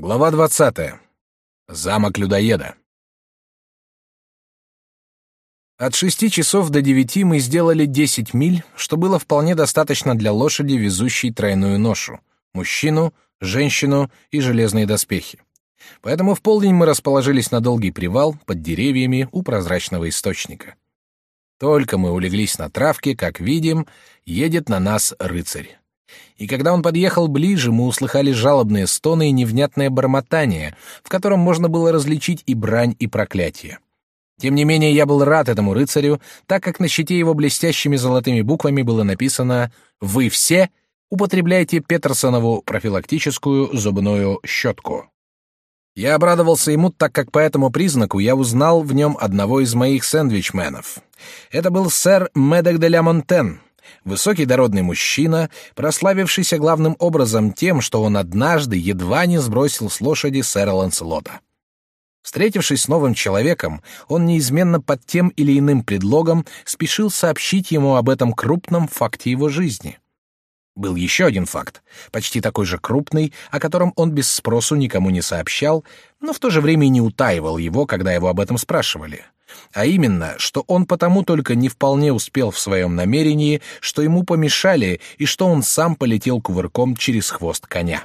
Глава 20. Замок людоеда. От шести часов до девяти мы сделали десять миль, что было вполне достаточно для лошади, везущей тройную ношу — мужчину, женщину и железные доспехи. Поэтому в полдень мы расположились на долгий привал под деревьями у прозрачного источника. Только мы улеглись на травке, как видим, едет на нас рыцарь. И когда он подъехал ближе, мы услыхали жалобные стоны и невнятное бормотание, в котором можно было различить и брань, и проклятие. Тем не менее, я был рад этому рыцарю, так как на щите его блестящими золотыми буквами было написано «Вы все употребляете Петерсонову профилактическую зубную щетку». Я обрадовался ему, так как по этому признаку я узнал в нем одного из моих сэндвичменов. Это был сэр Медек де ля Монтен, Высокий дородный мужчина, прославившийся главным образом тем, что он однажды едва не сбросил с лошади сэра Ланселота. Встретившись с новым человеком, он неизменно под тем или иным предлогом спешил сообщить ему об этом крупном факте его жизни. Был еще один факт, почти такой же крупный, о котором он без спросу никому не сообщал, но в то же время и не утаивал его, когда его об этом спрашивали — а именно, что он потому только не вполне успел в своем намерении, что ему помешали и что он сам полетел кувырком через хвост коня.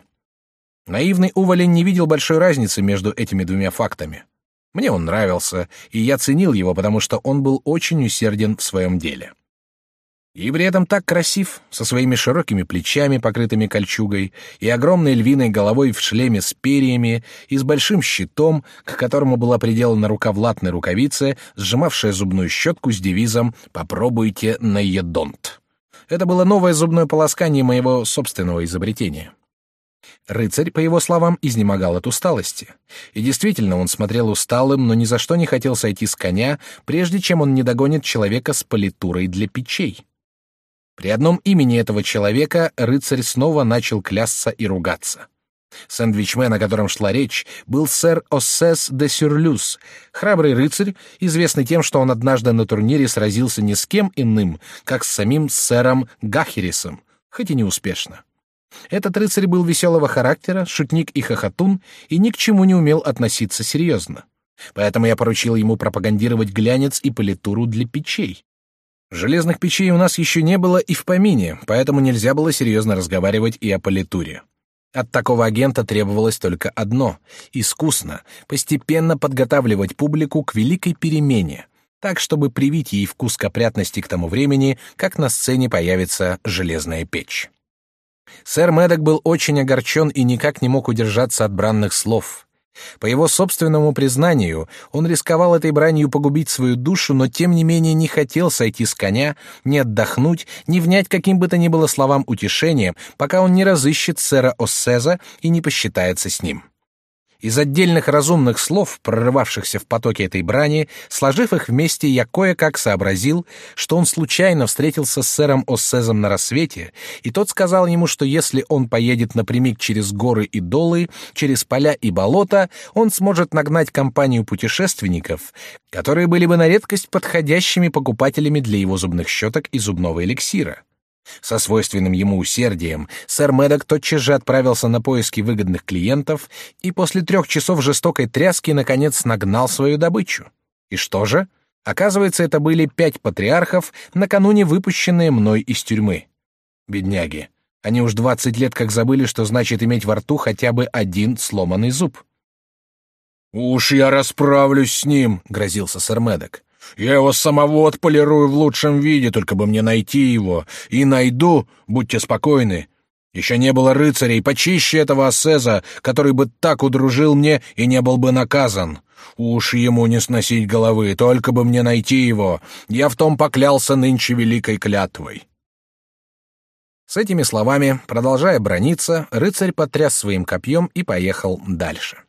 Наивный уволень не видел большой разницы между этими двумя фактами. Мне он нравился, и я ценил его, потому что он был очень усерден в своем деле. И при этом так красив, со своими широкими плечами, покрытыми кольчугой, и огромной львиной головой в шлеме с перьями, и с большим щитом, к которому была приделана рука в латной рукавице, сжимавшая зубную щетку с девизом «Попробуйте на едонт». Это было новое зубное полоскание моего собственного изобретения. Рыцарь, по его словам, изнемогал от усталости. И действительно, он смотрел усталым, но ни за что не хотел сойти с коня, прежде чем он не догонит человека с политурой для печей. При одном имени этого человека рыцарь снова начал клясться и ругаться. Сэндвичмен, о котором шла речь, был сэр Оссес де Сюрлюс, храбрый рыцарь, известный тем, что он однажды на турнире сразился не с кем иным, как с самим сэром Гахерисом, хоть и неуспешно. Этот рыцарь был веселого характера, шутник и хохотун, и ни к чему не умел относиться серьезно. Поэтому я поручил ему пропагандировать глянец и политуру для печей. Железных печей у нас еще не было и в помине, поэтому нельзя было серьезно разговаривать и о политуре. От такого агента требовалось только одно — искусно, постепенно подготавливать публику к великой перемене, так, чтобы привить ей вкус к опрятности к тому времени, как на сцене появится железная печь. Сэр Мэддок был очень огорчен и никак не мог удержаться от бранных слов. По его собственному признанию, он рисковал этой бранью погубить свою душу, но тем не менее не хотел сойти с коня, не отдохнуть, не внять каким бы то ни было словам утешения, пока он не разыщет сэра Оссеза и не посчитается с ним. Из отдельных разумных слов, прорывавшихся в потоке этой брани, сложив их вместе, я кое-как сообразил, что он случайно встретился с сэром Оссезом на рассвете, и тот сказал ему, что если он поедет напрямик через горы и долы, через поля и болота, он сможет нагнать компанию путешественников, которые были бы на редкость подходящими покупателями для его зубных щеток и зубного эликсира. Со свойственным ему усердием сэр Мэддок тотчас же отправился на поиски выгодных клиентов и после трех часов жестокой тряски наконец нагнал свою добычу. И что же? Оказывается, это были пять патриархов, накануне выпущенные мной из тюрьмы. Бедняги. Они уж двадцать лет как забыли, что значит иметь во рту хотя бы один сломанный зуб. «Уж я расправлюсь с ним», — грозился сэр Мэддок. Я его самого отполирую в лучшем виде, только бы мне найти его. И найду, будьте спокойны. Еще не было рыцарей почище этого ассеза, который бы так удружил мне и не был бы наказан. Уж ему не сносить головы, только бы мне найти его. Я в том поклялся нынче великой клятвой». С этими словами, продолжая брониться, рыцарь потряс своим копьем и поехал дальше.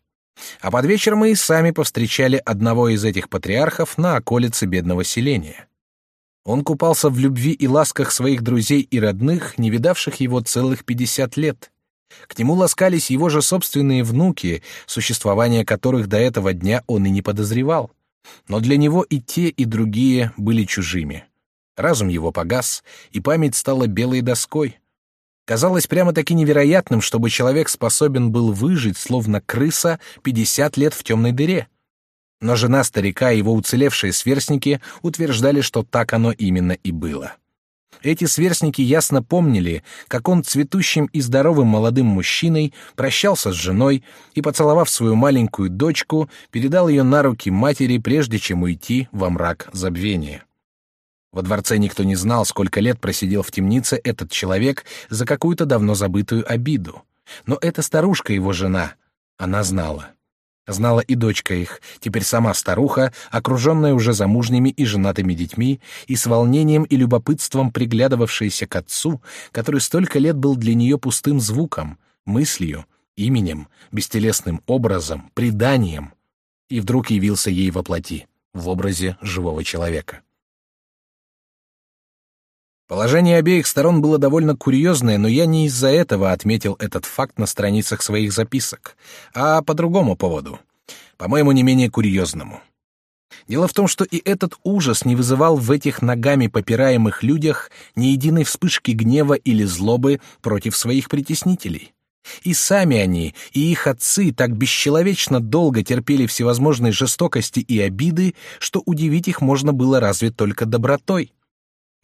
А под вечер мы и сами повстречали одного из этих патриархов на околице бедного селения. Он купался в любви и ласках своих друзей и родных, не видавших его целых пятьдесят лет. К нему ласкались его же собственные внуки, существование которых до этого дня он и не подозревал. Но для него и те, и другие были чужими. Разум его погас, и память стала белой доской. Казалось прямо-таки невероятным, чтобы человек способен был выжить, словно крыса, пятьдесят лет в темной дыре. Но жена старика и его уцелевшие сверстники утверждали, что так оно именно и было. Эти сверстники ясно помнили, как он цветущим и здоровым молодым мужчиной прощался с женой и, поцеловав свою маленькую дочку, передал ее на руки матери, прежде чем уйти во мрак забвения. Во дворце никто не знал, сколько лет просидел в темнице этот человек за какую-то давно забытую обиду. Но эта старушка его жена, она знала. Знала и дочка их, теперь сама старуха, окруженная уже замужними и женатыми детьми, и с волнением и любопытством приглядывавшаяся к отцу, который столько лет был для нее пустым звуком, мыслью, именем, бестелесным образом, преданием, и вдруг явился ей во плоти, в образе живого человека. Положение обеих сторон было довольно курьезное, но я не из-за этого отметил этот факт на страницах своих записок, а по другому поводу, по-моему, не менее курьезному. Дело в том, что и этот ужас не вызывал в этих ногами попираемых людях ни единой вспышки гнева или злобы против своих притеснителей. И сами они, и их отцы так бесчеловечно долго терпели всевозможные жестокости и обиды, что удивить их можно было разве только добротой.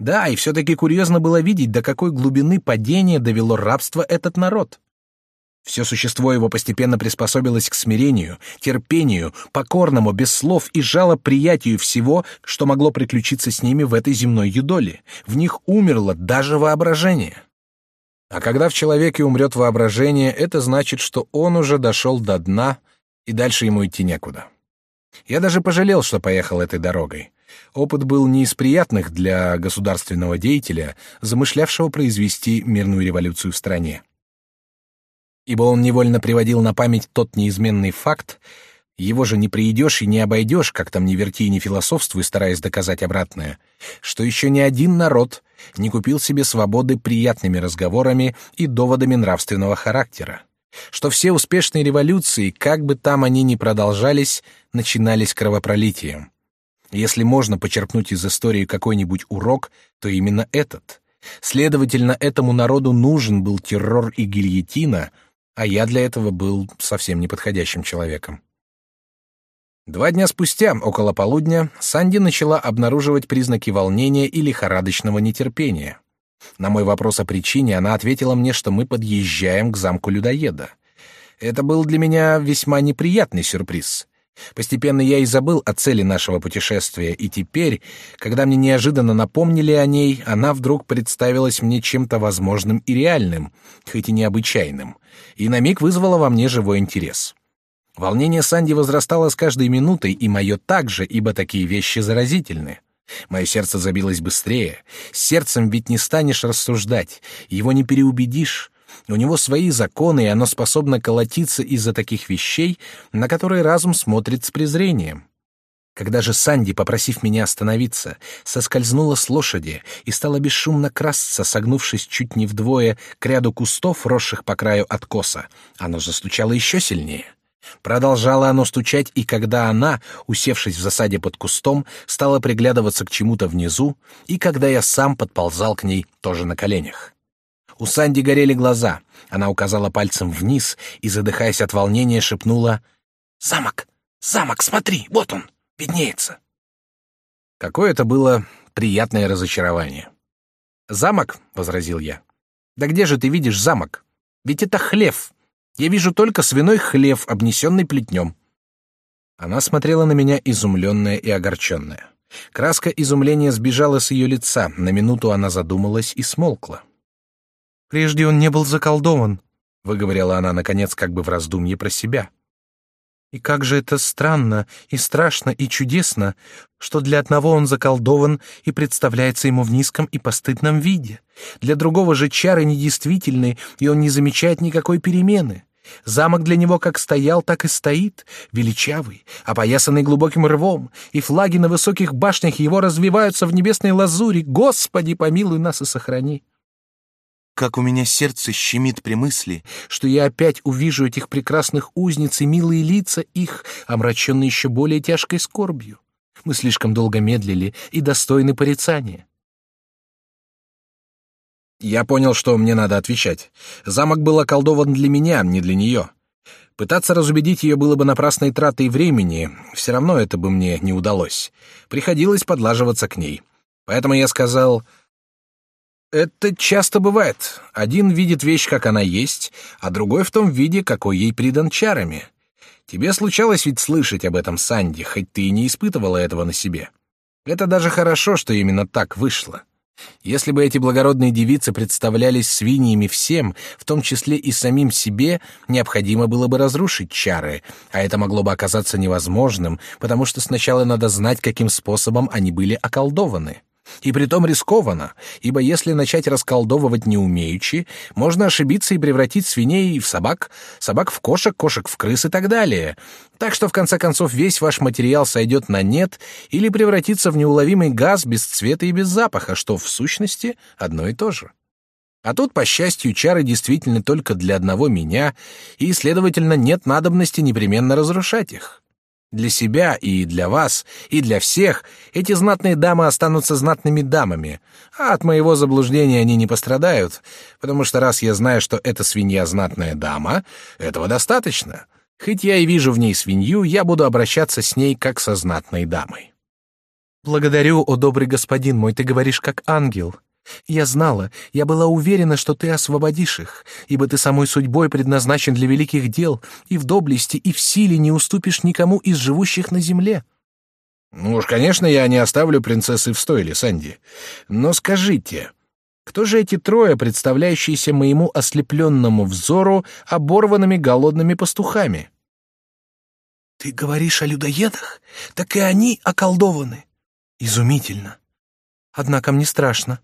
Да, и все-таки курьезно было видеть, до какой глубины падения довело рабство этот народ. Все существо его постепенно приспособилось к смирению, терпению, покорному, без слов и жалоприятию всего, что могло приключиться с ними в этой земной юдоле. В них умерло даже воображение. А когда в человеке умрет воображение, это значит, что он уже дошел до дна, и дальше ему идти некуда. Я даже пожалел, что поехал этой дорогой. Опыт был не из приятных для государственного деятеля, замышлявшего произвести мирную революцию в стране. Ибо он невольно приводил на память тот неизменный факт, его же не приедешь и не обойдешь, как там ни верти и не философствуй, стараясь доказать обратное, что еще ни один народ не купил себе свободы приятными разговорами и доводами нравственного характера, что все успешные революции, как бы там они ни продолжались, начинались кровопролитием. Если можно почерпнуть из истории какой-нибудь урок, то именно этот. Следовательно, этому народу нужен был террор и гильотина, а я для этого был совсем неподходящим человеком. Два дня спустя, около полудня, Санди начала обнаруживать признаки волнения и лихорадочного нетерпения. На мой вопрос о причине она ответила мне, что мы подъезжаем к замку людоеда. Это был для меня весьма неприятный сюрприз. Постепенно я и забыл о цели нашего путешествия, и теперь, когда мне неожиданно напомнили о ней, она вдруг представилась мне чем-то возможным и реальным, хоть и необычайным, и на миг вызвала во мне живой интерес. Волнение Санди возрастало с каждой минутой, и мое также, ибо такие вещи заразительны. Мое сердце забилось быстрее. Сердцем ведь не станешь рассуждать, его не переубедишь. У него свои законы, и оно способно колотиться из-за таких вещей, на которые разум смотрит с презрением. Когда же Санди, попросив меня остановиться, соскользнула с лошади и стала бесшумно красться, согнувшись чуть не вдвое к ряду кустов, росших по краю откоса, оно застучало еще сильнее. Продолжало оно стучать, и когда она, усевшись в засаде под кустом, стала приглядываться к чему-то внизу, и когда я сам подползал к ней тоже на коленях. У Санди горели глаза. Она указала пальцем вниз и, задыхаясь от волнения, шепнула «Замок! Замок, смотри! Вот он! Виднеется!» Какое это было приятное разочарование. «Замок?» — возразил я. «Да где же ты видишь замок? Ведь это хлев. Я вижу только свиной хлев, обнесенный плетнем». Она смотрела на меня изумленная и огорченная. Краска изумления сбежала с ее лица, на минуту она задумалась и смолкла. Прежде он не был заколдован, выговорила она наконец, как бы в раздумье про себя. И как же это странно и страшно и чудесно, что для одного он заколдован и представляется ему в низком и постыдном виде, для другого же чары недействительны, и он не замечает никакой перемены. Замок для него как стоял, так и стоит, величавый, опоясанный глубоким рвом, и флаги на высоких башнях его развиваются в небесной лазури. Господи, помилуй нас и сохрани как у меня сердце щемит при мысли, что я опять увижу этих прекрасных узниц и милые лица их, омраченные еще более тяжкой скорбью. Мы слишком долго медлили и достойны порицания. Я понял, что мне надо отвечать. Замок был околдован для меня, не для нее. Пытаться разубедить ее было бы напрасной тратой времени, все равно это бы мне не удалось. Приходилось подлаживаться к ней. Поэтому я сказал, «Это часто бывает. Один видит вещь, как она есть, а другой в том виде, какой ей придан чарами. Тебе случалось ведь слышать об этом, Санди, хоть ты и не испытывала этого на себе. Это даже хорошо, что именно так вышло. Если бы эти благородные девицы представлялись свиньями всем, в том числе и самим себе, необходимо было бы разрушить чары, а это могло бы оказаться невозможным, потому что сначала надо знать, каким способом они были околдованы. И притом рискованно, ибо если начать расколдовывать не умеючи, можно ошибиться и превратить свиней в собак, собак в кошек, кошек в крыс и так далее. Так что в конце концов весь ваш материал сойдет на нет или превратится в неуловимый газ без цвета и без запаха, что в сущности одно и то же. А тут, по счастью, чары действительно только для одного меня, и, следовательно, нет надобности непременно разрушать их. Для себя и для вас, и для всех эти знатные дамы останутся знатными дамами, а от моего заблуждения они не пострадают, потому что раз я знаю, что эта свинья знатная дама, этого достаточно. Хоть я и вижу в ней свинью, я буду обращаться с ней как со знатной дамой. Благодарю, о добрый господин мой, ты говоришь как ангел. Я знала, я была уверена, что ты освободишь их, ибо ты самой судьбой предназначен для великих дел, и в доблести, и в силе не уступишь никому из живущих на земле. Ну уж, конечно, я не оставлю принцессы в стойле, Санди. Но скажите, кто же эти трое, представляющиеся моему ослепленному взору оборванными голодными пастухами? Ты говоришь о людоедах? Так и они околдованы. Изумительно. Однако мне страшно.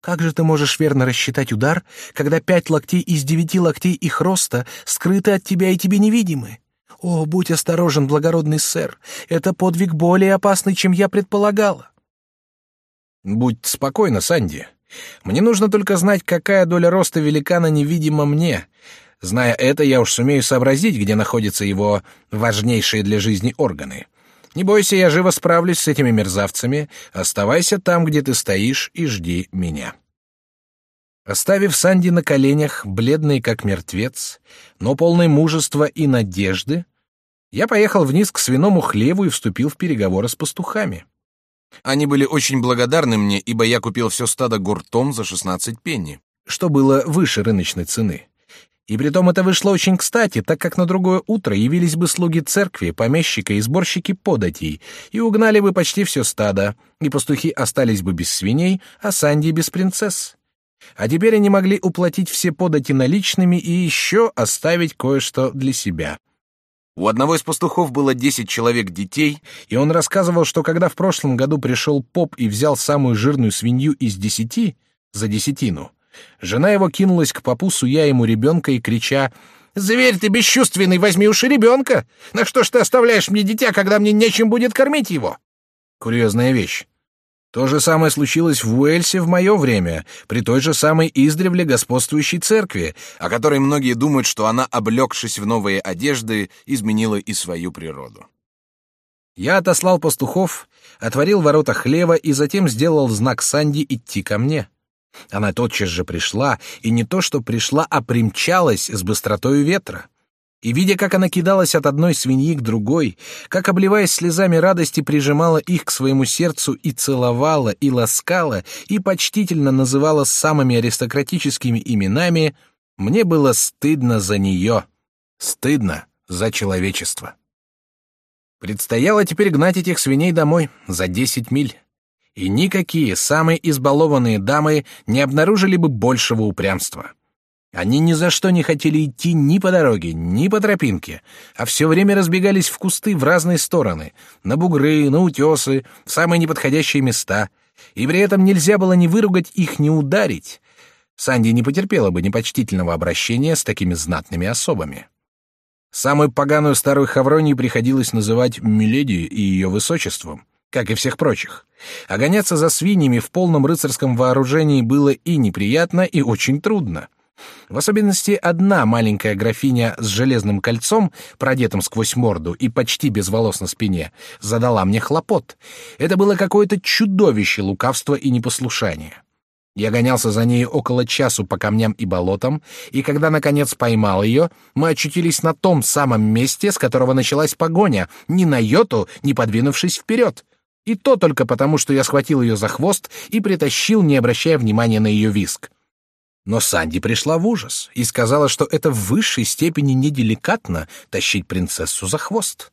Как же ты можешь верно рассчитать удар, когда пять локтей из девяти локтей их роста скрыты от тебя и тебе невидимы? О, будь осторожен, благородный сэр, это подвиг более опасный, чем я предполагала. Будь спокойна, Санди. Мне нужно только знать, какая доля роста великана невидима мне. Зная это, я уж сумею сообразить, где находятся его важнейшие для жизни органы. Не бойся, я живо справлюсь с этими мерзавцами. Оставайся там, где ты стоишь, и жди меня. Оставив Санди на коленях, бледный как мертвец, но полный мужества и надежды, я поехал вниз к свиному хлеву и вступил в переговоры с пастухами. Они были очень благодарны мне, ибо я купил все стадо гуртом за 16 пенни, что было выше рыночной цены. И притом это вышло очень кстати, так как на другое утро явились бы слуги церкви, помещика и сборщики податей, и угнали бы почти все стадо, и пастухи остались бы без свиней, а Санди без принцесс. А теперь они могли уплатить все подати наличными и еще оставить кое-что для себя. У одного из пастухов было десять человек детей, и он рассказывал, что когда в прошлом году пришел поп и взял самую жирную свинью из десяти за десятину, Жена его кинулась к попу, суя ему ребенка и крича «Зверь ты бесчувственный, возьми уж и ребенка! На что ж ты оставляешь мне дитя, когда мне нечем будет кормить его?» Курьезная вещь. То же самое случилось в Уэльсе в мое время, при той же самой издревле господствующей церкви, о которой многие думают, что она, облегшись в новые одежды, изменила и свою природу. Я отослал пастухов, отворил ворота хлева и затем сделал знак Санди идти ко мне. Она тотчас же пришла, и не то что пришла, а примчалась с быстротою ветра. И, видя, как она кидалась от одной свиньи к другой, как, обливаясь слезами радости, прижимала их к своему сердцу и целовала, и ласкала, и почтительно называла самыми аристократическими именами, мне было стыдно за нее, стыдно за человечество. Предстояло теперь гнать этих свиней домой за десять миль и никакие самые избалованные дамы не обнаружили бы большего упрямства. Они ни за что не хотели идти ни по дороге, ни по тропинке, а все время разбегались в кусты в разные стороны, на бугры, на утесы, в самые неподходящие места, и при этом нельзя было ни выругать их, ни ударить. Санди не потерпела бы непочтительного обращения с такими знатными особами. Самую поганую старую Хавронию приходилось называть «Миледи» и ее высочеством, как и всех прочих. А гоняться за свиньями в полном рыцарском вооружении было и неприятно, и очень трудно. В особенности одна маленькая графиня с железным кольцом, продетым сквозь морду и почти без волос на спине, задала мне хлопот. Это было какое-то чудовище лукавства и непослушания. Я гонялся за ней около часу по камням и болотам, и когда, наконец, поймал ее, мы очутились на том самом месте, с которого началась погоня, ни на йоту, не подвинувшись вперед. И то только потому, что я схватил ее за хвост и притащил, не обращая внимания на ее виск. Но Санди пришла в ужас и сказала, что это в высшей степени неделикатно тащить принцессу за хвост.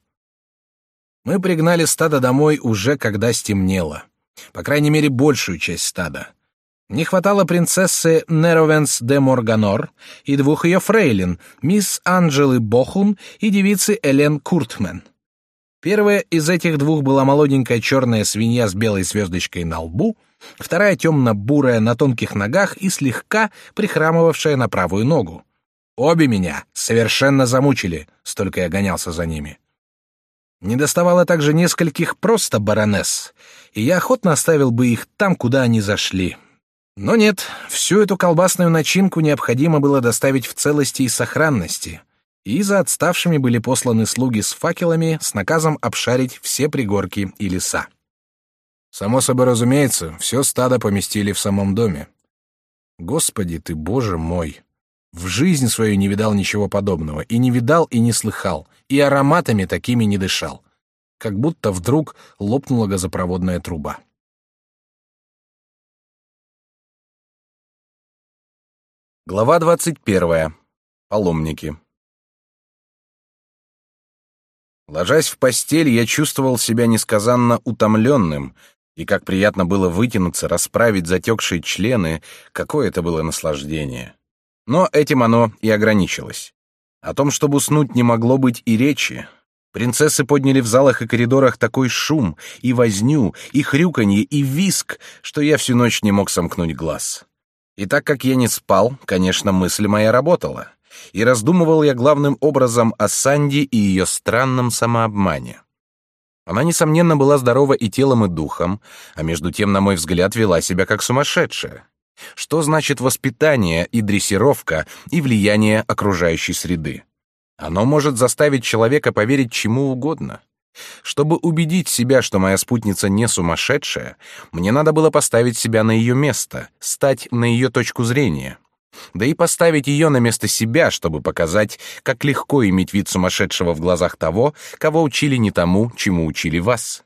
Мы пригнали стадо домой уже когда стемнело. По крайней мере, большую часть стада. Не хватало принцессы Неровенс де Морганор и двух ее фрейлин, мисс Анджелы Бохун и девицы Элен Куртмен. Первая из этих двух была молоденькая черная свинья с белой звездочкой на лбу, вторая темно-бурая на тонких ногах и слегка прихрамывавшая на правую ногу. Обе меня совершенно замучили, столько я гонялся за ними. Не доставало также нескольких просто баронесс, и я охотно оставил бы их там, куда они зашли. Но нет, всю эту колбасную начинку необходимо было доставить в целости и сохранности, и за отставшими были посланы слуги с факелами с наказом обшарить все пригорки и леса. Само собой разумеется, все стадо поместили в самом доме. Господи ты, Боже мой! В жизнь свою не видал ничего подобного, и не видал, и не слыхал, и ароматами такими не дышал. Как будто вдруг лопнула газопроводная труба. Глава двадцать первая. Паломники. Ложась в постель, я чувствовал себя несказанно утомленным, и как приятно было вытянуться, расправить затекшие члены, какое это было наслаждение. Но этим оно и ограничилось. О том, чтобы уснуть, не могло быть и речи. Принцессы подняли в залах и коридорах такой шум, и возню, и хрюканье, и виск, что я всю ночь не мог сомкнуть глаз. И так как я не спал, конечно, мысль моя работала. И раздумывал я главным образом о Санди и ее странном самообмане. Она, несомненно, была здорова и телом, и духом, а между тем, на мой взгляд, вела себя как сумасшедшая. Что значит воспитание и дрессировка и влияние окружающей среды? Оно может заставить человека поверить чему угодно. Чтобы убедить себя, что моя спутница не сумасшедшая, мне надо было поставить себя на ее место, стать на ее точку зрения. Да и поставить ее на место себя, чтобы показать, как легко иметь вид сумасшедшего в глазах того, кого учили не тому, чему учили вас.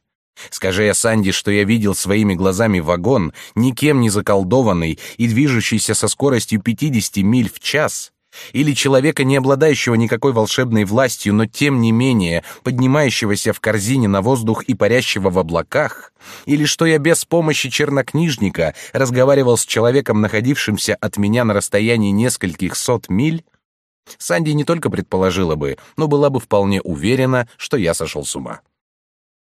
Скажи я Санди, что я видел своими глазами вагон, никем не заколдованный и движущийся со скоростью 50 миль в час, или человека, не обладающего никакой волшебной властью, но тем не менее поднимающегося в корзине на воздух и парящего в облаках, или что я без помощи чернокнижника разговаривал с человеком, находившимся от меня на расстоянии нескольких сот миль, Санди не только предположила бы, но была бы вполне уверена, что я сошел с ума.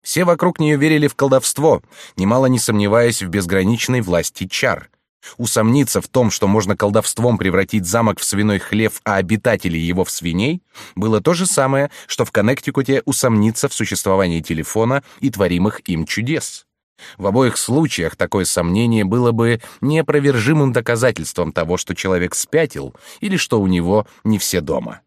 Все вокруг нее верили в колдовство, немало не сомневаясь в безграничной власти чар. Усомниться в том, что можно колдовством превратить замок в свиной хлев, а обитателей его в свиней, было то же самое, что в Коннектикуте усомниться в существовании телефона и творимых им чудес. В обоих случаях такое сомнение было бы неопровержимым доказательством того, что человек спятил или что у него не все дома.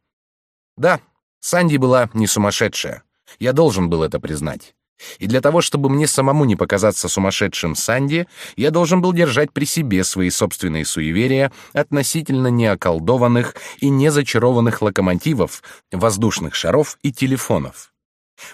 Да, Санди была не сумасшедшая. Я должен был это признать. И для того, чтобы мне самому не показаться сумасшедшим Санди, я должен был держать при себе свои собственные суеверия относительно неоколдованных и незачарованных локомотивов, воздушных шаров и телефонов.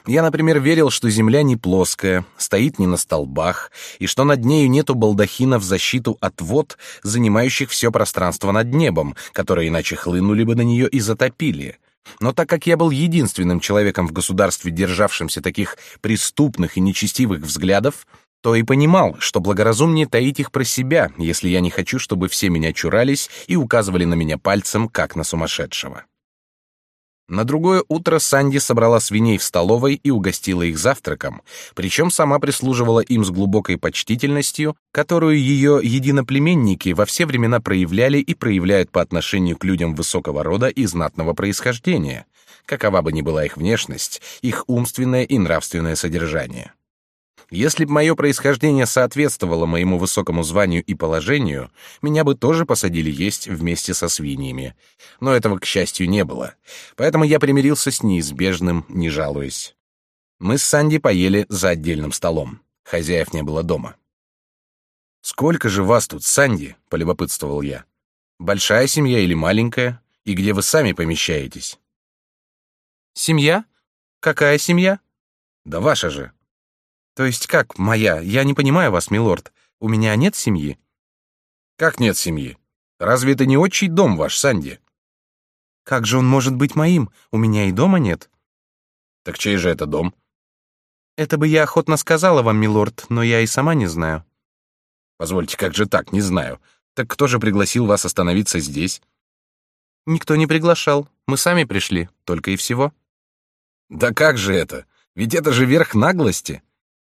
Я, например, верил, что Земля не плоская, стоит не на столбах, и что над нею нету балдахина в защиту от вод, занимающих все пространство над небом, которые иначе хлынули бы на нее и затопили — но так как я был единственным человеком в государстве, державшимся таких преступных и нечестивых взглядов, то и понимал, что благоразумнее таить их про себя, если я не хочу, чтобы все меня чурались и указывали на меня пальцем, как на сумасшедшего. На другое утро Санди собрала свиней в столовой и угостила их завтраком, причем сама прислуживала им с глубокой почтительностью, которую ее единоплеменники во все времена проявляли и проявляют по отношению к людям высокого рода и знатного происхождения, какова бы ни была их внешность, их умственное и нравственное содержание. Если б мое происхождение соответствовало моему высокому званию и положению, меня бы тоже посадили есть вместе со свиньями. Но этого, к счастью, не было. Поэтому я примирился с неизбежным, не жалуясь. Мы с Санди поели за отдельным столом. Хозяев не было дома. Сколько же вас тут, Санди? полюбопытствовал я. Большая семья или маленькая? И где вы сами помещаетесь? Семья? Какая семья? Да ваша же. То есть как моя? Я не понимаю вас, милорд. У меня нет семьи. Как нет семьи? Разве это не отчий дом ваш, Санди? Как же он может быть моим? У меня и дома нет. Так чей же это дом? Это бы я охотно сказала вам, милорд, но я и сама не знаю. Позвольте, как же так, не знаю. Так кто же пригласил вас остановиться здесь? Никто не приглашал. Мы сами пришли, только и всего. Да как же это? Ведь это же верх наглости.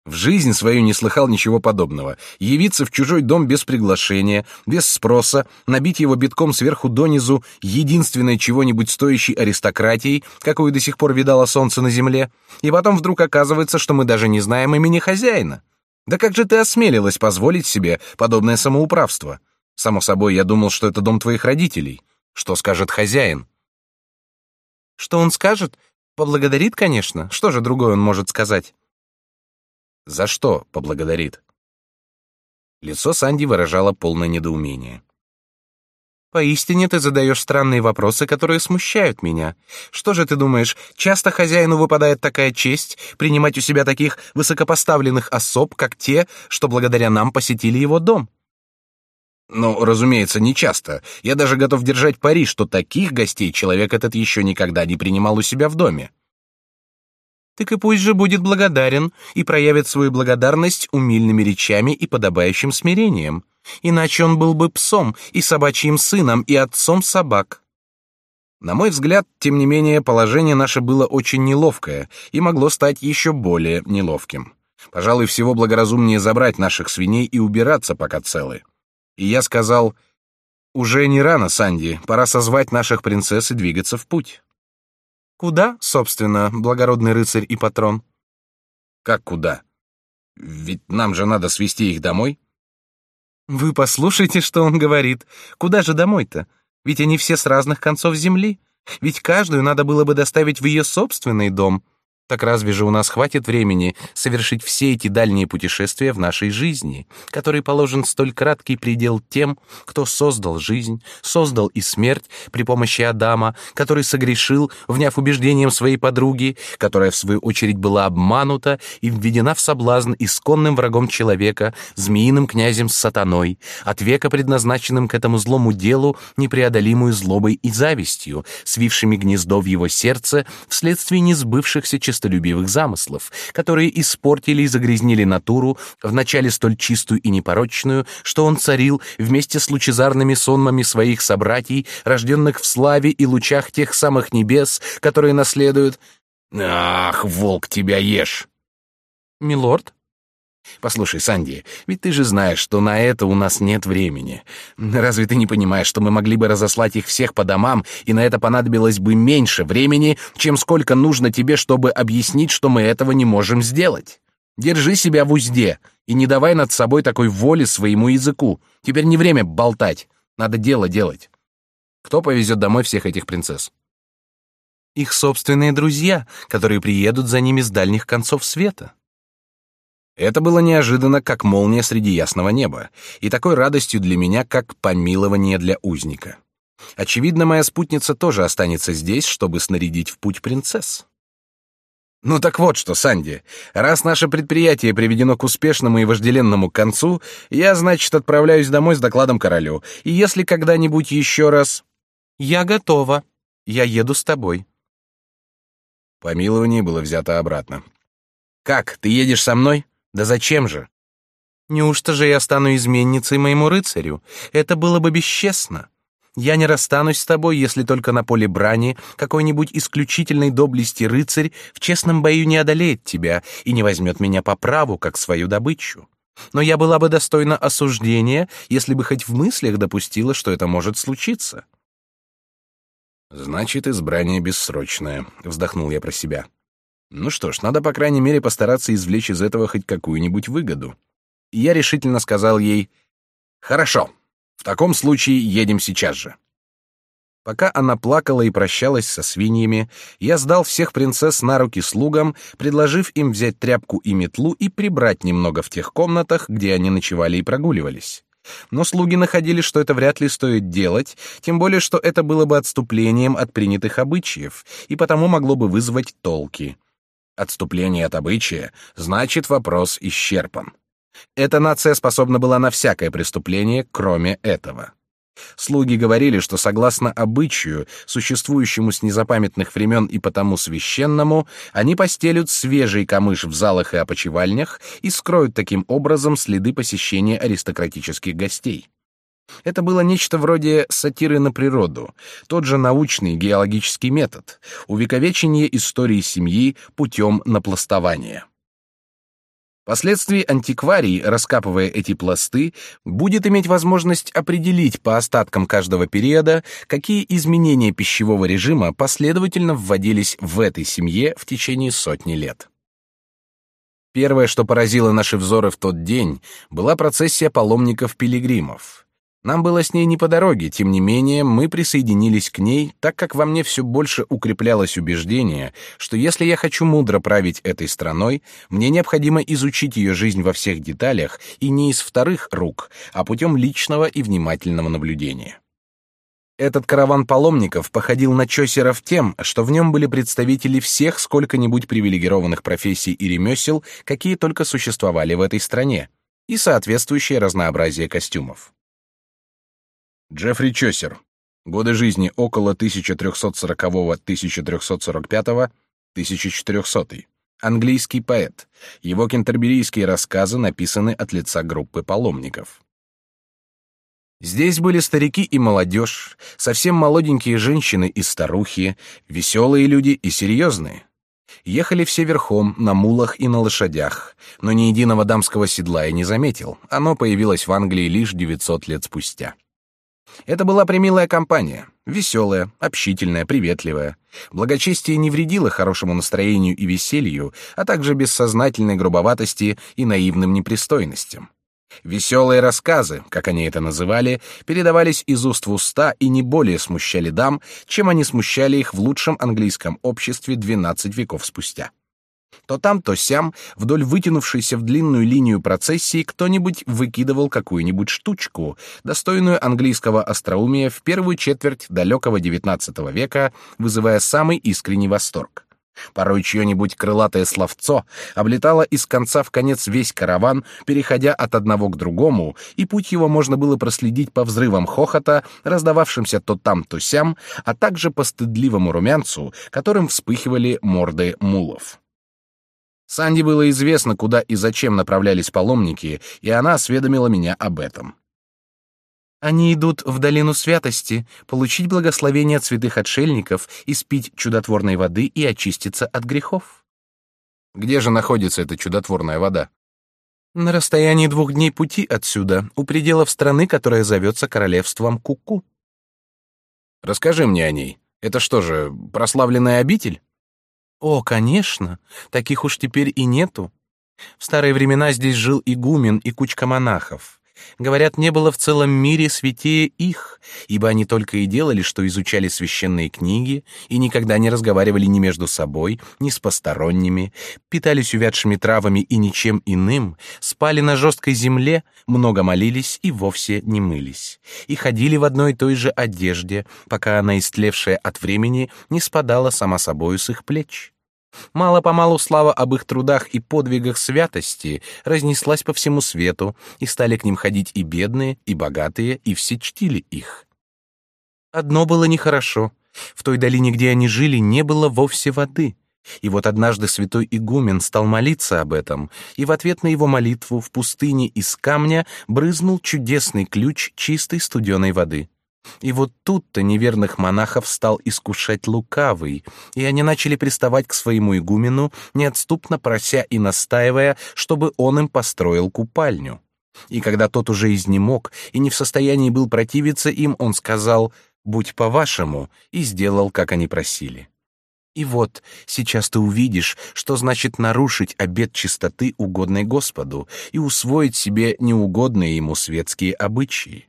В жизнь свою не слыхал ничего подобного. Явиться в чужой дом без приглашения, без спроса, набить его битком сверху донизу единственной чего-нибудь стоящей аристократией, какую до сих пор видало солнце на земле, и потом вдруг оказывается, что мы даже не знаем имени хозяина. Да как же ты осмелилась позволить себе подобное самоуправство? Само собой, я думал, что это дом твоих родителей. Что скажет хозяин? Что он скажет? Поблагодарит, конечно. Что же другое он может сказать? За что поблагодарит? Лицо Санди выражало полное недоумение. Поистине ты задаешь странные вопросы, которые смущают меня. Что же ты думаешь, часто хозяину выпадает такая честь принимать у себя таких высокопоставленных особ, как те, что благодаря нам посетили его дом? Ну, разумеется, не часто. Я даже готов держать пари, что таких гостей человек этот еще никогда не принимал у себя в доме. Так и пусть же будет благодарен и проявит свою благодарность умильными речами и подобающим смирением. Иначе он был бы псом и собачьим сыном и отцом собак. На мой взгляд, тем не менее, положение наше было очень неловкое и могло стать еще более неловким. Пожалуй, всего благоразумнее забрать наших свиней и убираться, пока целы. И я сказал, «Уже не рано, Санди, пора созвать наших принцесс и двигаться в путь». Куда, собственно, благородный рыцарь и патрон? Как куда? Ведь нам же надо свести их домой. Вы послушайте, что он говорит. Куда же домой-то? Ведь они все с разных концов земли. Ведь каждую надо было бы доставить в ее собственный дом. Так разве же у нас хватит времени совершить все эти дальние путешествия в нашей жизни, которой положен столь краткий предел тем, кто создал жизнь, создал и смерть при помощи Адама, который согрешил, вняв убеждением своей подруги, которая в свою очередь была обманута и введена в соблазн исконным врагом человека, змеиным князем сатаной, от века предназначенным к этому злому делу непреодолимую злобой и завистью, свившими гнездо в его сердце вследствие несбывшихся честолюбивых замыслов, которые испортили и загрязнили натуру, вначале столь чистую и непорочную, что он царил вместе с лучезарными сонмами своих собратьей, рожденных в славе и лучах тех самых небес, которые наследуют... Ах, волк, тебя ешь! Милорд? Послушай, Санди, ведь ты же знаешь, что на это у нас нет времени. Разве ты не понимаешь, что мы могли бы разослать их всех по домам, и на это понадобилось бы меньше времени, чем сколько нужно тебе, чтобы объяснить, что мы этого не можем сделать? Держи себя в узде и не давай над собой такой воли своему языку. Теперь не время болтать, надо дело делать. Кто повезет домой всех этих принцесс? Их собственные друзья, которые приедут за ними с дальних концов света. Это было неожиданно, как молния среди ясного неба, и такой радостью для меня, как помилование для узника. Очевидно, моя спутница тоже останется здесь, чтобы снарядить в путь принцесс. Ну так вот что, Санди, раз наше предприятие приведено к успешному и вожделенному концу, я, значит, отправляюсь домой с докладом королю, и если когда-нибудь еще раз... Я готова. Я еду с тобой. Помилование было взято обратно. Как, ты едешь со мной? Да зачем же? Неужто же я стану изменницей моему рыцарю? Это было бы бесчестно. Я не расстанусь с тобой, если только на поле брани какой-нибудь исключительной доблести рыцарь в честном бою не одолеет тебя и не возьмет меня по праву, как свою добычу. Но я была бы достойна осуждения, если бы хоть в мыслях допустила, что это может случиться. Значит, избрание бессрочное, вздохнул я про себя. Ну что ж, надо, по крайней мере, постараться извлечь из этого хоть какую-нибудь выгоду. И я решительно сказал ей, «Хорошо, в таком случае едем сейчас же». Пока она плакала и прощалась со свиньями, я сдал всех принцесс на руки слугам, предложив им взять тряпку и метлу и прибрать немного в тех комнатах, где они ночевали и прогуливались. Но слуги находили, что это вряд ли стоит делать, тем более что это было бы отступлением от принятых обычаев и потому могло бы вызвать толки. Отступление от обычая значит вопрос исчерпан. Эта нация способна была на всякое преступление, кроме этого. Слуги говорили, что согласно обычаю, существующему с незапамятных времен и потому священному, они постелют свежий камыш в залах и опочивальнях и скроют таким образом следы посещения аристократических гостей. Это было нечто вроде сатиры на природу, тот же научный геологический метод, увековечение истории семьи путем напластования. Впоследствии антикварий, раскапывая эти пласты, будет иметь возможность определить по остаткам каждого периода, какие изменения пищевого режима последовательно вводились в этой семье в течение сотни лет. Первое, что поразило наши взоры в тот день, была процессия паломников-пилигримов. Нам было с ней не по дороге, тем не менее мы присоединились к ней, так как во мне все больше укреплялось убеждение, что если я хочу мудро править этой страной, мне необходимо изучить ее жизнь во всех деталях и не из вторых рук, а путем личного и внимательного наблюдения. Этот караван паломников походил на чосеров тем, что в нем были представители всех сколько-нибудь привилегированных профессий и ремесел, какие только существовали в этой стране, и соответствующее разнообразие костюмов. Джеффри Чосер. Годы жизни около 1340-1345, 1400. Английский поэт. Его кентерберийские рассказы написаны от лица группы паломников. Здесь были старики и молодежь, совсем молоденькие женщины и старухи, веселые люди и серьезные. Ехали все верхом, на мулах и на лошадях, но ни единого дамского седла я не заметил. Оно появилось в Англии лишь 900 лет спустя. Это была примилая компания, веселая, общительная, приветливая. Благочестие не вредило хорошему настроению и веселью, а также бессознательной грубоватости и наивным непристойностям. Веселые рассказы, как они это называли, передавались из уст в уста и не более смущали дам, чем они смущали их в лучшем английском обществе 12 веков спустя. То там, то сям, вдоль вытянувшейся в длинную линию процессии кто-нибудь выкидывал какую-нибудь штучку, достойную английского остроумия в первую четверть далекого XIX века, вызывая самый искренний восторг. Порой чье-нибудь крылатое словцо облетало из конца в конец весь караван, переходя от одного к другому, и путь его можно было проследить по взрывам хохота, раздававшимся то там, то сям, а также по стыдливому румянцу, которым вспыхивали морды мулов. Санди было известно, куда и зачем направлялись паломники, и она осведомила меня об этом. Они идут в долину святости, получить благословение от святых отшельников, испить чудотворной воды и очиститься от грехов. Где же находится эта чудотворная вода? На расстоянии двух дней пути отсюда, у пределов страны, которая зовется королевством Куку. Расскажи мне о ней. Это что же, прославленная обитель? О, конечно, таких уж теперь и нету. В старые времена здесь жил игумен и кучка монахов. Говорят, не было в целом мире святее их, ибо они только и делали, что изучали священные книги и никогда не разговаривали ни между собой, ни с посторонними, питались увядшими травами и ничем иным, спали на жесткой земле, много молились и вовсе не мылись, и ходили в одной и той же одежде, пока она, истлевшая от времени, не спадала сама собою с их плеч. Мало-помалу слава об их трудах и подвигах святости разнеслась по всему свету, и стали к ним ходить и бедные, и богатые, и все чтили их. Одно было нехорошо. В той долине, где они жили, не было вовсе воды. И вот однажды святой игумен стал молиться об этом, и в ответ на его молитву в пустыне из камня брызнул чудесный ключ чистой студеной воды. И вот тут-то неверных монахов стал искушать лукавый, и они начали приставать к своему игумену, неотступно прося и настаивая, чтобы он им построил купальню. И когда тот уже изнемог и не в состоянии был противиться им, он сказал «Будь по-вашему», и сделал, как они просили. И вот, сейчас ты увидишь, что значит нарушить обет чистоты, угодной Господу, и усвоить себе неугодные ему светские обычаи.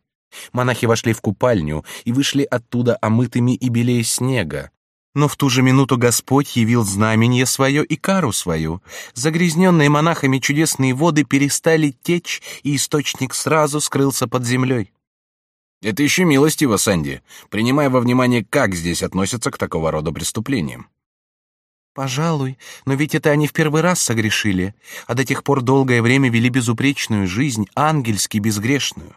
Монахи вошли в купальню и вышли оттуда омытыми и белее снега. Но в ту же минуту Господь явил знамение свое и кару свою. Загрязненные монахами чудесные воды перестали течь, и источник сразу скрылся под землей. Это еще милостиво, Санди, принимая во внимание, как здесь относятся к такого рода преступлениям. Пожалуй, но ведь это они в первый раз согрешили, а до тех пор долгое время вели безупречную жизнь, ангельски безгрешную.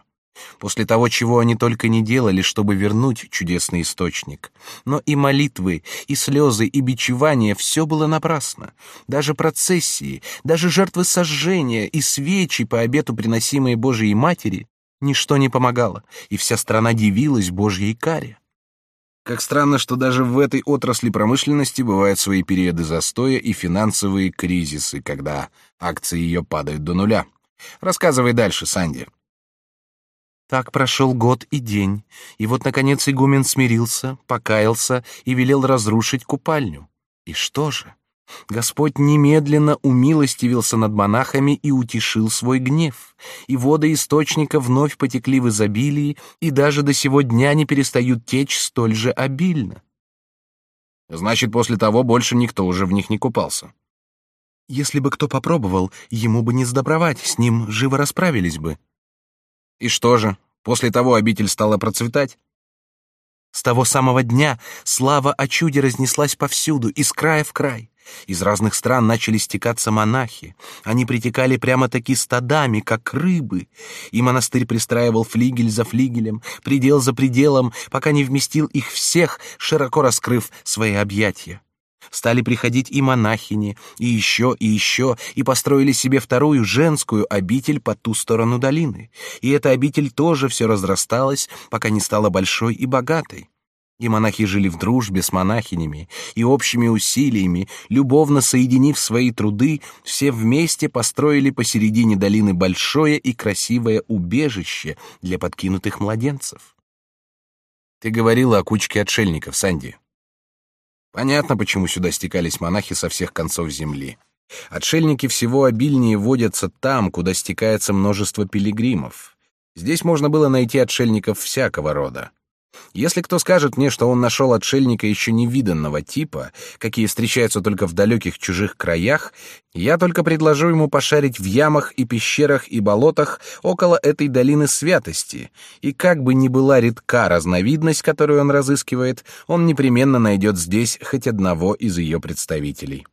После того, чего они только не делали, чтобы вернуть чудесный источник. Но и молитвы, и слезы, и бичевания — все было напрасно. Даже процессии, даже жертвы сожжения и свечи по обету, приносимые Божией Матери, ничто не помогало, и вся страна дивилась Божьей каре. Как странно, что даже в этой отрасли промышленности бывают свои периоды застоя и финансовые кризисы, когда акции ее падают до нуля. Рассказывай дальше, Санди. Так прошел год и день, и вот, наконец, игумен смирился, покаялся и велел разрушить купальню. И что же? Господь немедленно умилостивился над монахами и утешил свой гнев, и воды источника вновь потекли в изобилии, и даже до сего дня не перестают течь столь же обильно. Значит, после того больше никто уже в них не купался. Если бы кто попробовал, ему бы не сдобровать, с ним живо расправились бы. И что же, после того обитель стала процветать? С того самого дня слава о чуде разнеслась повсюду, из края в край. Из разных стран начали стекаться монахи. Они притекали прямо-таки стадами, как рыбы. И монастырь пристраивал флигель за флигелем, предел за пределом, пока не вместил их всех, широко раскрыв свои объятия. Стали приходить и монахини, и еще, и еще, и построили себе вторую женскую обитель по ту сторону долины. И эта обитель тоже все разрасталась, пока не стала большой и богатой. И монахи жили в дружбе с монахинями, и общими усилиями, любовно соединив свои труды, все вместе построили посередине долины большое и красивое убежище для подкинутых младенцев. Ты говорила о кучке отшельников, Санди. Понятно, почему сюда стекались монахи со всех концов земли. Отшельники всего обильнее водятся там, куда стекается множество пилигримов. Здесь можно было найти отшельников всякого рода. Если кто скажет мне, что он нашел отшельника еще невиданного типа, какие встречаются только в далеких чужих краях, я только предложу ему пошарить в ямах и пещерах и болотах около этой долины святости, и как бы ни была редка разновидность, которую он разыскивает, он непременно найдет здесь хоть одного из ее представителей.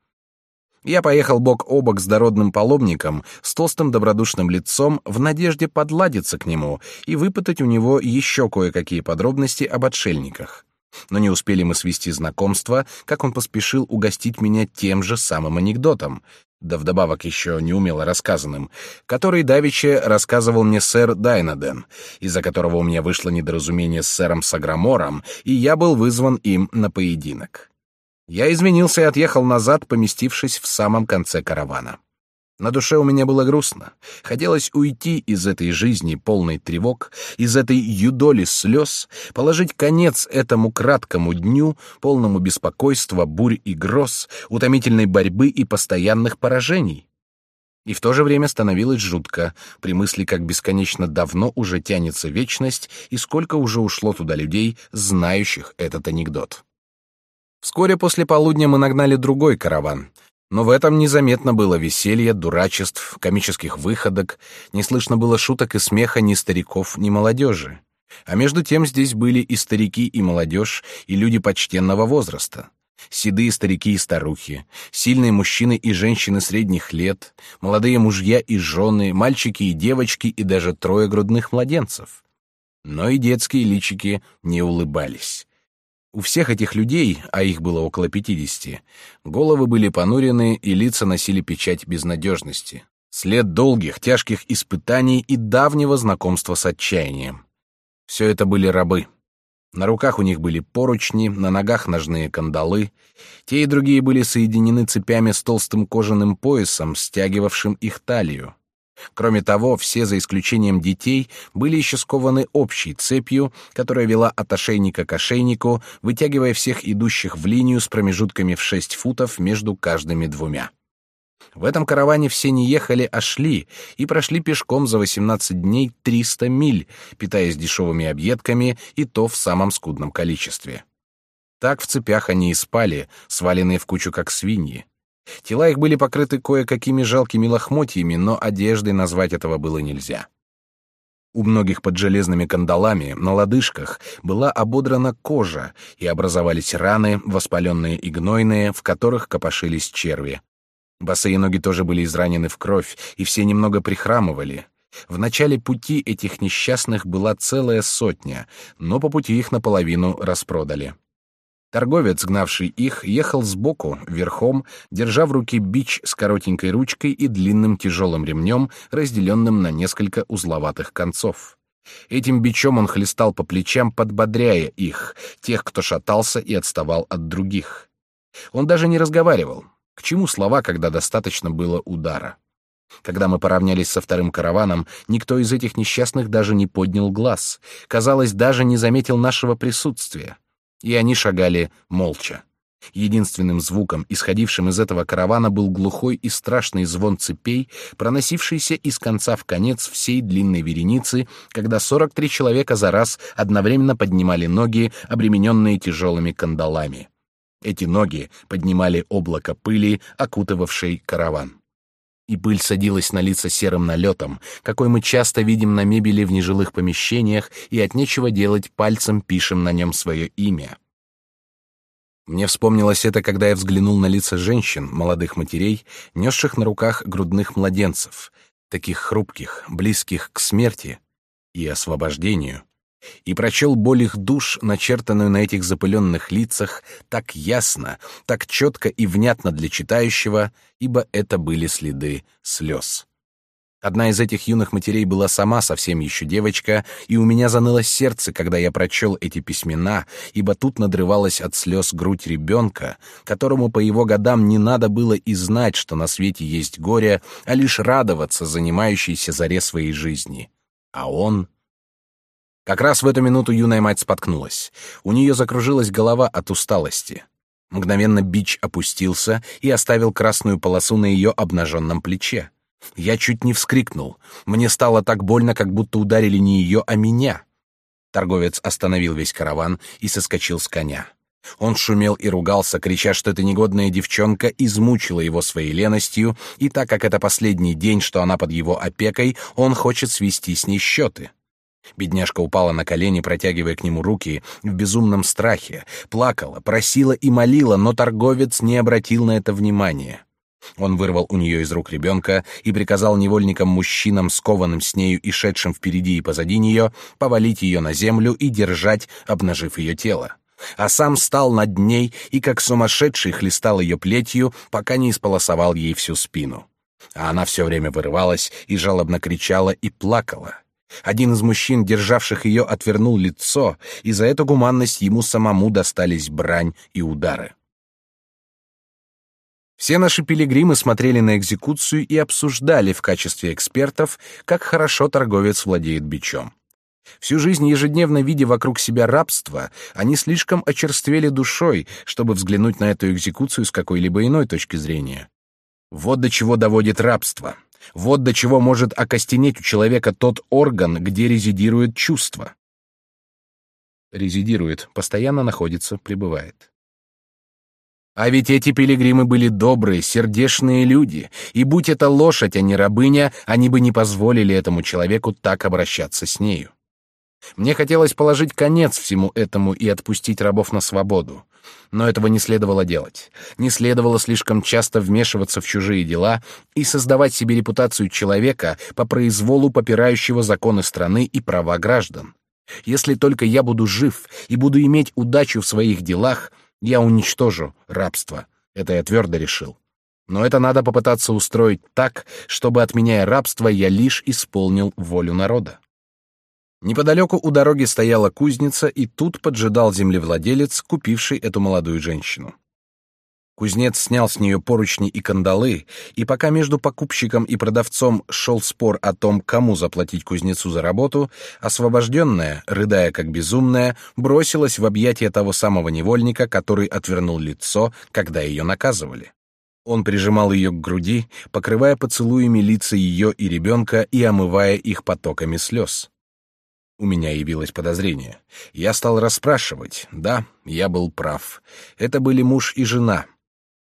Я поехал бок о бок с дородным паломником, с толстым добродушным лицом, в надежде подладиться к нему и выпытать у него еще кое-какие подробности об отшельниках. Но не успели мы свести знакомство, как он поспешил угостить меня тем же самым анекдотом, да вдобавок еще неумело рассказанным, который давеча рассказывал мне сэр Дайнаден, из-за которого у меня вышло недоразумение с сэром Саграмором, и я был вызван им на поединок. Я извинился и отъехал назад, поместившись в самом конце каравана. На душе у меня было грустно. Хотелось уйти из этой жизни полной тревог, из этой юдоли слез, положить конец этому краткому дню, полному беспокойства, бурь и гроз, утомительной борьбы и постоянных поражений. И в то же время становилось жутко при мысли, как бесконечно давно уже тянется вечность и сколько уже ушло туда людей, знающих этот анекдот. Вскоре после полудня мы нагнали другой караван. Но в этом незаметно было веселья, дурачеств, комических выходок, не слышно было шуток и смеха ни стариков, ни молодежи. А между тем здесь были и старики, и молодежь, и люди почтенного возраста. Седые старики и старухи, сильные мужчины и женщины средних лет, молодые мужья и жены, мальчики и девочки и даже трое грудных младенцев. Но и детские личики не улыбались. У всех этих людей, а их было около пятидесяти, головы были понурены и лица носили печать безнадежности, след долгих, тяжких испытаний и давнего знакомства с отчаянием. Все это были рабы. На руках у них были поручни, на ногах ножные кандалы. Те и другие были соединены цепями с толстым кожаным поясом, стягивавшим их талию. Кроме того, все, за исключением детей, были еще скованы общей цепью, которая вела от ошейника к ошейнику, вытягивая всех идущих в линию с промежутками в шесть футов между каждыми двумя. В этом караване все не ехали, а шли, и прошли пешком за 18 дней 300 миль, питаясь дешевыми объедками, и то в самом скудном количестве. Так в цепях они и спали, сваленные в кучу как свиньи. Тела их были покрыты кое-какими жалкими лохмотьями, но одеждой назвать этого было нельзя. У многих под железными кандалами на лодыжках была ободрана кожа, и образовались раны, воспаленные и гнойные, в которых копошились черви. Босые ноги тоже были изранены в кровь, и все немного прихрамывали. В начале пути этих несчастных была целая сотня, но по пути их наполовину распродали. Торговец, гнавший их, ехал сбоку, верхом, держа в руке бич с коротенькой ручкой и длинным тяжелым ремнем, разделенным на несколько узловатых концов. Этим бичом он хлестал по плечам, подбодряя их, тех, кто шатался и отставал от других. Он даже не разговаривал. К чему слова, когда достаточно было удара? Когда мы поравнялись со вторым караваном, никто из этих несчастных даже не поднял глаз, казалось, даже не заметил нашего присутствия и они шагали молча. Единственным звуком, исходившим из этого каравана, был глухой и страшный звон цепей, проносившийся из конца в конец всей длинной вереницы, когда 43 человека за раз одновременно поднимали ноги, обремененные тяжелыми кандалами. Эти ноги поднимали облако пыли, окутывавшей караван и пыль садилась на лица серым налетом, какой мы часто видим на мебели в нежилых помещениях, и от нечего делать пальцем пишем на нем свое имя. Мне вспомнилось это, когда я взглянул на лица женщин, молодых матерей, несших на руках грудных младенцев, таких хрупких, близких к смерти и освобождению, и прочел боль их душ, начертанную на этих запыленных лицах, так ясно, так четко и внятно для читающего, ибо это были следы слез. Одна из этих юных матерей была сама совсем еще девочка, и у меня заныло сердце, когда я прочел эти письмена, ибо тут надрывалась от слез грудь ребенка, которому по его годам не надо было и знать, что на свете есть горе, а лишь радоваться занимающейся заре своей жизни. А он как раз в эту минуту юная мать споткнулась. У нее закружилась голова от усталости. Мгновенно бич опустился и оставил красную полосу на ее обнаженном плече. Я чуть не вскрикнул. Мне стало так больно, как будто ударили не ее, а меня. Торговец остановил весь караван и соскочил с коня. Он шумел и ругался, крича, что эта негодная девчонка измучила его своей леностью, и так как это последний день, что она под его опекой, он хочет свести с ней счеты. Бедняжка упала на колени, протягивая к нему руки в безумном страхе, плакала, просила и молила, но торговец не обратил на это внимания. Он вырвал у нее из рук ребенка и приказал невольникам-мужчинам, скованным с нею и шедшим впереди и позади нее, повалить ее на землю и держать, обнажив ее тело. А сам стал над ней и, как сумасшедший, хлестал ее плетью, пока не исполосовал ей всю спину. А она все время вырывалась и жалобно кричала и плакала. Один из мужчин, державших ее, отвернул лицо, и за эту гуманность ему самому достались брань и удары. Все наши пилигримы смотрели на экзекуцию и обсуждали в качестве экспертов, как хорошо торговец владеет бичом. Всю жизнь ежедневно видя вокруг себя рабство, они слишком очерствели душой, чтобы взглянуть на эту экзекуцию с какой-либо иной точки зрения. Вот до чего доводит рабство. Вот до чего может окостенеть у человека тот орган, где резидирует чувство. Резидирует, постоянно находится, пребывает. А ведь эти пилигримы были добрые, сердечные люди, и будь это лошадь, а не рабыня, они бы не позволили этому человеку так обращаться с нею. Мне хотелось положить конец всему этому и отпустить рабов на свободу. Но этого не следовало делать. Не следовало слишком часто вмешиваться в чужие дела и создавать себе репутацию человека по произволу попирающего законы страны и права граждан. Если только я буду жив и буду иметь удачу в своих делах, я уничтожу рабство. Это я твердо решил. Но это надо попытаться устроить так, чтобы, отменяя рабство, я лишь исполнил волю народа. Неподалеку у дороги стояла кузница, и тут поджидал землевладелец, купивший эту молодую женщину. Кузнец снял с нее поручни и кандалы, и пока между покупщиком и продавцом шел спор о том, кому заплатить кузнецу за работу, освобожденная, рыдая как безумная, бросилась в объятия того самого невольника, который отвернул лицо, когда ее наказывали. Он прижимал ее к груди, покрывая поцелуями лица ее и ребенка и омывая их потоками слез. У меня явилось подозрение. Я стал расспрашивать. Да, я был прав. Это были муж и жена.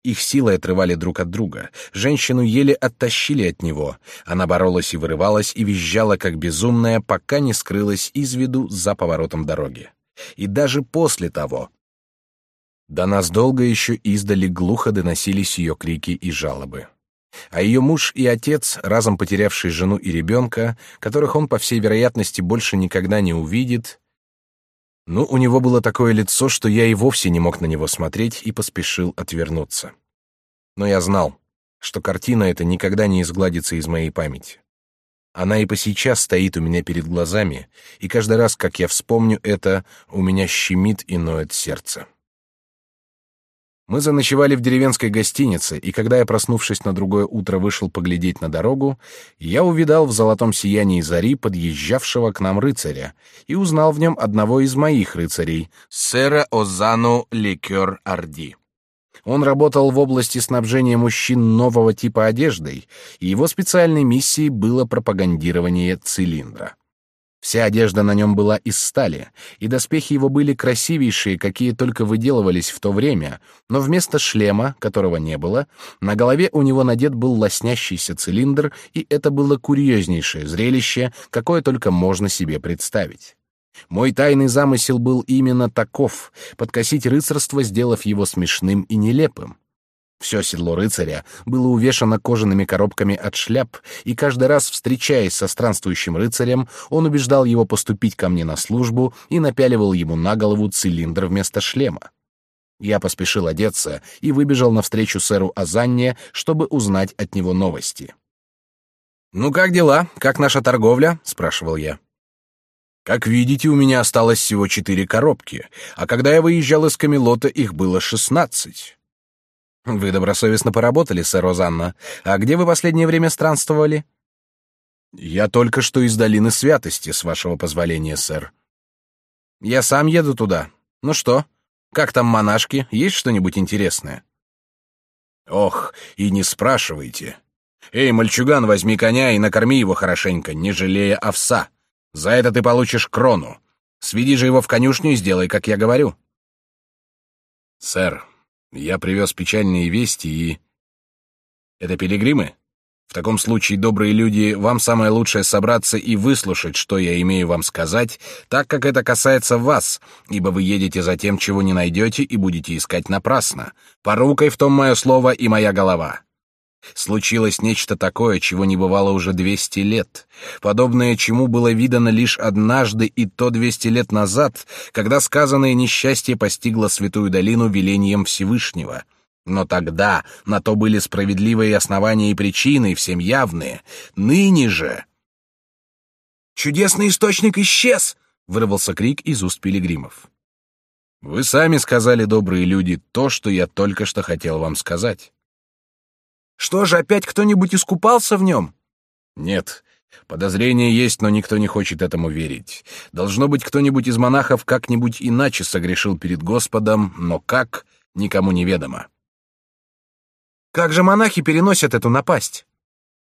Их силой отрывали друг от друга. Женщину еле оттащили от него. Она боролась и вырывалась, и визжала, как безумная, пока не скрылась из виду за поворотом дороги. И даже после того. До нас долго еще издали глухо доносились ее крики и жалобы. А ее муж и отец, разом потерявший жену и ребенка, которых он, по всей вероятности, больше никогда не увидит, ну, у него было такое лицо, что я и вовсе не мог на него смотреть и поспешил отвернуться. Но я знал, что картина эта никогда не изгладится из моей памяти. Она и по сейчас стоит у меня перед глазами, и каждый раз, как я вспомню это, у меня щемит и ноет сердце. Мы заночевали в деревенской гостинице, и когда я, проснувшись на другое утро, вышел поглядеть на дорогу, я увидал в золотом сиянии зари подъезжавшего к нам рыцаря и узнал в нем одного из моих рыцарей, сэра Озану Ликер Арди. Он работал в области снабжения мужчин нового типа одеждой, и его специальной миссией было пропагандирование цилиндра. Вся одежда на нем была из стали, и доспехи его были красивейшие, какие только выделывались в то время, но вместо шлема, которого не было, на голове у него надет был лоснящийся цилиндр, и это было курьезнейшее зрелище, какое только можно себе представить. Мой тайный замысел был именно таков — подкосить рыцарство, сделав его смешным и нелепым. Все седло рыцаря было увешано кожаными коробками от шляп, и каждый раз, встречаясь со странствующим рыцарем, он убеждал его поступить ко мне на службу и напяливал ему на голову цилиндр вместо шлема. Я поспешил одеться и выбежал навстречу сэру Азанне, чтобы узнать от него новости. «Ну как дела? Как наша торговля?» — спрашивал я. «Как видите, у меня осталось всего четыре коробки, а когда я выезжал из Камелота, их было шестнадцать». Вы добросовестно поработали, сэр Розанна. А где вы последнее время странствовали? Я только что из долины святости, с вашего позволения, сэр. Я сам еду туда. Ну что? Как там монашки? Есть что-нибудь интересное? Ох, и не спрашивайте. Эй, мальчуган, возьми коня и накорми его хорошенько, не жалея овса. За это ты получишь крону. Сведи же его в конюшню и сделай, как я говорю. Сэр, я привез печальные вести и... Это пилигримы? В таком случае, добрые люди, вам самое лучшее собраться и выслушать, что я имею вам сказать, так как это касается вас, ибо вы едете за тем, чего не найдете, и будете искать напрасно. Порукой в том мое слово и моя голова. Случилось нечто такое, чего не бывало уже двести лет, подобное чему было видано лишь однажды и то двести лет назад, когда сказанное несчастье постигло Святую долину велением Всевышнего. Но тогда на то были справедливые основания и причины, всем явные. Ныне же... «Чудесный источник исчез!» — вырвался крик из уст пилигримов. «Вы сами сказали, добрые люди, то, что я только что хотел вам сказать». Что же, опять кто-нибудь искупался в нем? Нет. Подозрение есть, но никто не хочет этому верить. Должно быть, кто-нибудь из монахов как-нибудь иначе согрешил перед Господом, но как — никому неведомо. Как же монахи переносят эту напасть?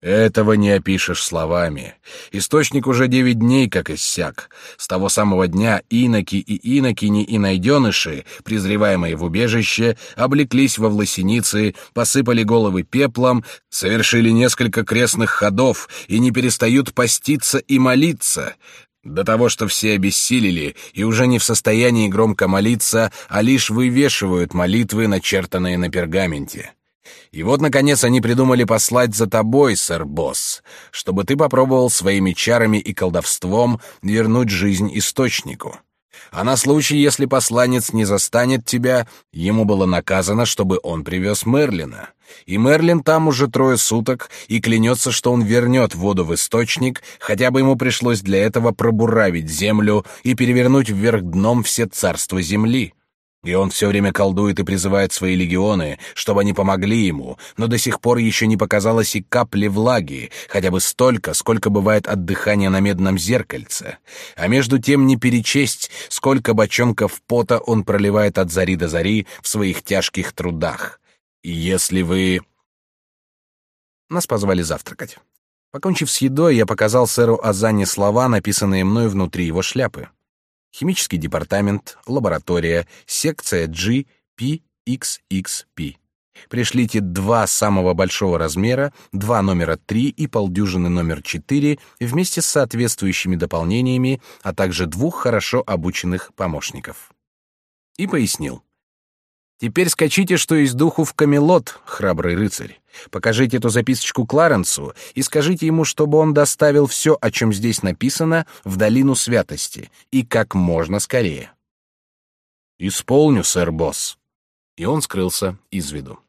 Этого не опишешь словами. Источник уже девять дней как иссяк. С того самого дня иноки и инокини и найденыши, презреваемые в убежище, облеклись во власеницы, посыпали головы пеплом, совершили несколько крестных ходов и не перестают поститься и молиться. До того, что все обессилели и уже не в состоянии громко молиться, а лишь вывешивают молитвы, начертанные на пергаменте. И вот, наконец, они придумали послать за тобой, сэр Босс, чтобы ты попробовал своими чарами и колдовством вернуть жизнь источнику. А на случай, если посланец не застанет тебя, ему было наказано, чтобы он привез Мерлина. И Мерлин там уже трое суток и клянется, что он вернет воду в источник, хотя бы ему пришлось для этого пробуравить землю и перевернуть вверх дном все царства земли. И он все время колдует и призывает свои легионы, чтобы они помогли ему, но до сих пор еще не показалось и капли влаги, хотя бы столько, сколько бывает от дыхания на медном зеркальце. А между тем не перечесть, сколько бочонков пота он проливает от зари до зари в своих тяжких трудах. И если вы... Нас позвали завтракать. Покончив с едой, я показал сэру Азане слова, написанные мной внутри его шляпы. Химический департамент, лаборатория, секция G, P, XXP. Пришлите два самого большого размера, два номера 3 и полдюжины номер 4 вместе с соответствующими дополнениями, а также двух хорошо обученных помощников. И пояснил. Теперь скачите, что из духу в Камелот, храбрый рыцарь. Покажите эту записочку Кларенсу и скажите ему, чтобы он доставил все, о чем здесь написано, в долину святости и как можно скорее. Исполню, сэр босс. И он скрылся из виду.